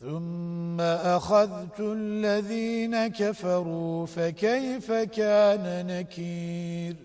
ثم أخذت الذين كفروا فكيف كان نكير؟